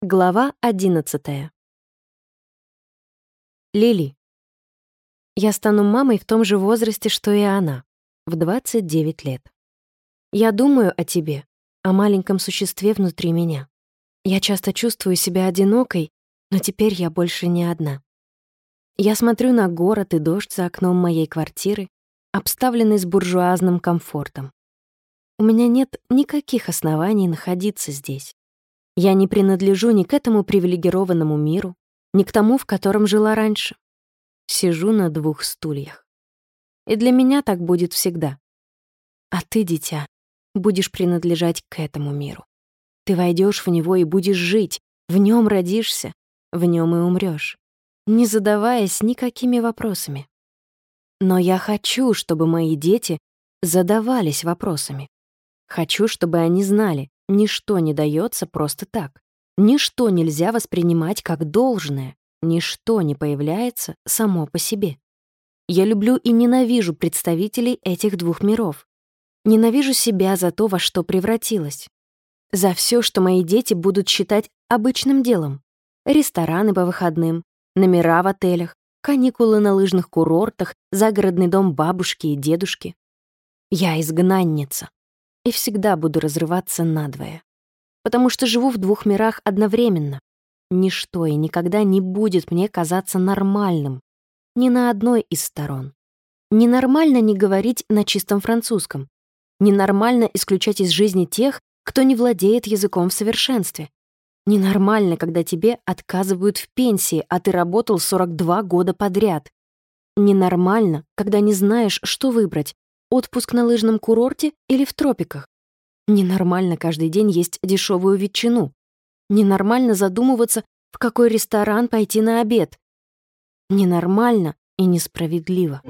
Глава одиннадцатая. Лили. Я стану мамой в том же возрасте, что и она, в 29 лет. Я думаю о тебе, о маленьком существе внутри меня. Я часто чувствую себя одинокой, но теперь я больше не одна. Я смотрю на город и дождь за окном моей квартиры, обставленный с буржуазным комфортом. У меня нет никаких оснований находиться здесь. Я не принадлежу ни к этому привилегированному миру, ни к тому, в котором жила раньше. Сижу на двух стульях. И для меня так будет всегда. А ты, дитя, будешь принадлежать к этому миру. Ты войдешь в него и будешь жить, в нем родишься, в нем и умрешь, не задаваясь никакими вопросами. Но я хочу, чтобы мои дети задавались вопросами. Хочу, чтобы они знали, ничто не дается просто так. Ничто нельзя воспринимать как должное. Ничто не появляется само по себе. Я люблю и ненавижу представителей этих двух миров. Ненавижу себя за то, во что превратилась. За все, что мои дети будут считать обычным делом. Рестораны по выходным, номера в отелях, каникулы на лыжных курортах, загородный дом бабушки и дедушки. Я изгнанница и всегда буду разрываться надвое. Потому что живу в двух мирах одновременно. Ничто и никогда не будет мне казаться нормальным. Ни на одной из сторон. Ненормально не говорить на чистом французском. Ненормально исключать из жизни тех, кто не владеет языком в совершенстве. Ненормально, когда тебе отказывают в пенсии, а ты работал 42 года подряд. Ненормально, когда не знаешь, что выбрать Отпуск на лыжном курорте или в тропиках? Ненормально каждый день есть дешевую ветчину. Ненормально задумываться, в какой ресторан пойти на обед. Ненормально и несправедливо.